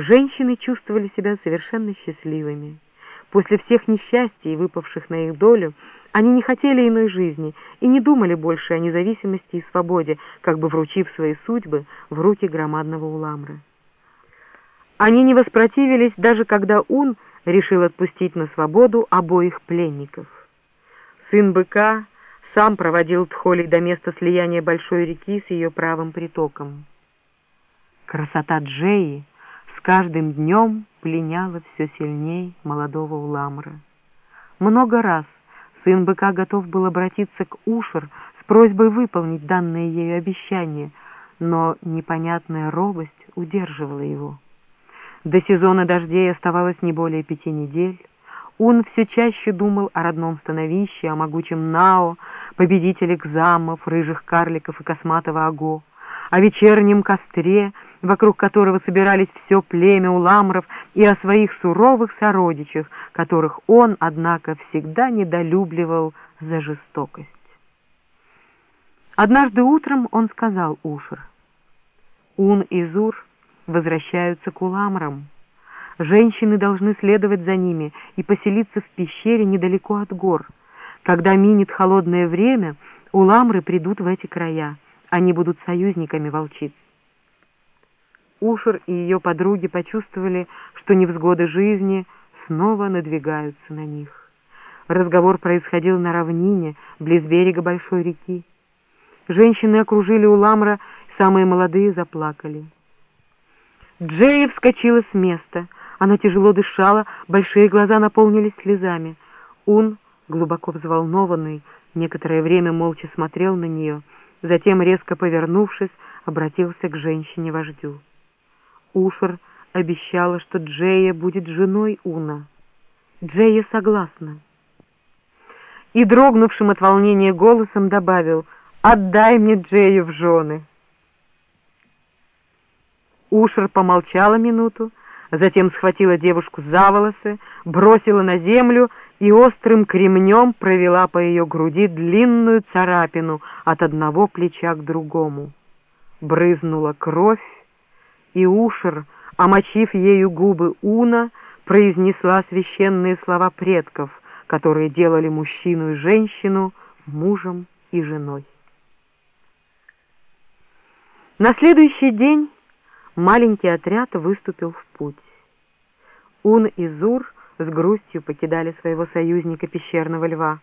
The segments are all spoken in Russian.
Женщины чувствовали себя совершенно счастливыми. После всех несчастий, выпавших на их долю, они не хотели иной жизни и не думали больше о независимости и свободе, как бы вручив свои судьбы в руки громадного уламра. Они не воспротивились, даже когда Ун решил отпустить на свободу обоих пленников. Сын быка сам проводил Тхоли до места слияния большой реки с ее правым притоком. Красота Джеи с каждым днем пленяла все сильней молодого Уламра. Много раз сын быка готов был обратиться к Ушер с просьбой выполнить данное ею обещание, но непонятная робость удерживала его. До сезона дождей оставалось не более пяти недель. Он все чаще думал о родном становище, о могучем Нао, победителе Кзамов, рыжих карликов и косматого Аго, о вечернем костре, вокруг которого собирались все племя уламров, и о своих суровых сородичах, которых он, однако, всегда недолюбливал за жестокость. Однажды утром он сказал Ушер, «Ун и Зур возвращаются к уламрам. Женщины должны следовать за ними и поселиться в пещере недалеко от гор. Когда минет холодное время, уламры придут в эти края. Они будут союзниками волчиц. Ушер и ее подруги почувствовали, что невзгоды жизни снова надвигаются на них. Разговор происходил на равнине, близ берега большой реки. Женщины окружили Уламра, самые молодые заплакали. Джея вскочила с места. Она тяжело дышала, большие глаза наполнились слезами. Ун, глубоко взволнованный, некоторое время молча смотрел на нее, затем, резко повернувшись, обратился к женщине-вождю. Ушер обещала, что Джея будет женой Уна. Джея согласна. И дрогнувшим от волнения голосом добавил «Отдай мне Джею в жены». Ушер помолчала минуту, затем схватила девушку за волосы, бросила на землю и острым кремнем провела по ее груди длинную царапину от одного плеча к другому. Брызнула кровь, и Ушер, омочив ею губы Уна, произнесла священные слова предков, которые делали мужчину и женщину мужем и женой. На следующий день маленький отряд выступил в путь. Ун и Зур с грустью покидали своего союзника пещерного льва.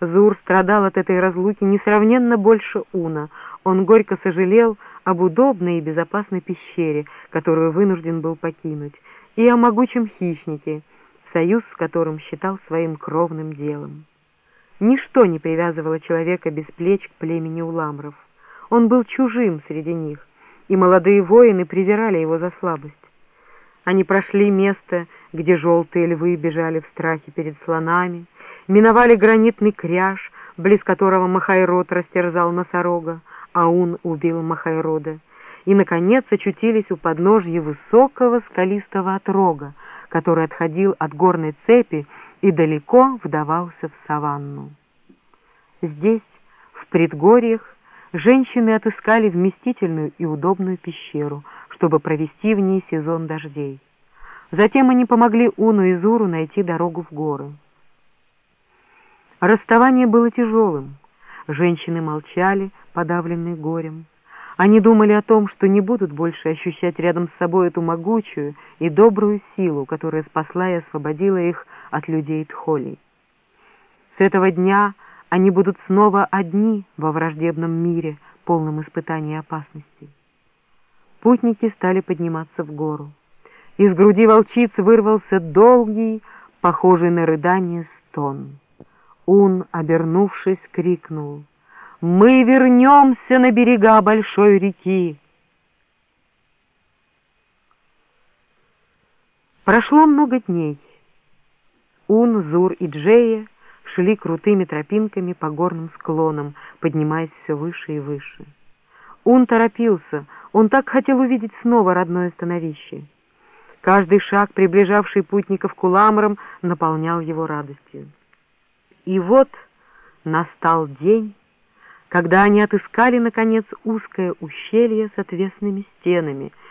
Зур страдал от этой разлуки несравненно больше Уна. Он горько сожалел об удобной и безопасной пещере, которую вынужден был покинуть, и о могучем хищнике, союз с которым считал своим кровным делом. Ничто не привязывало человека без плеч к племени уламров. Он был чужим среди них, и молодые воины презирали его за слабость. Они прошли место, где желтые львы бежали в страхе перед слонами, миновали гранитный кряж, близ которого Махайрод растерзал носорога, а он убил Махайрода, и, наконец, очутились у подножья высокого скалистого отрога, который отходил от горной цепи и далеко вдавался в саванну. Здесь, в предгорьях, женщины отыскали вместительную и удобную пещеру, чтобы провести в ней сезон дождей. Затем они помогли Уну и Зуру найти дорогу в горы. Расставание было тяжелым. Женщины молчали, подавленные горем. Они думали о том, что не будут больше ощущать рядом с собой эту могучую и добрую силу, которая спасла и освободила их от людей Тхолей. С этого дня они будут снова одни во враждебном мире, полном испытаний и опасностей. Путники стали подниматься в гору. Из груди волчиц вырвался долгий, похожий на рыдание, стон. Ун, обернувшись, крикнул «Мы вернемся на берега большой реки!» Прошло много дней. Ун, Зур и Джея шли крутыми тропинками по горным склонам, поднимаясь все выше и выше. Он торопился, он так хотел увидеть снова родное становище. Каждый шаг, приближавший путников к уламрам, наполнял его радостью. И вот настал день, когда они отыскали, наконец, узкое ущелье с отвесными стенами —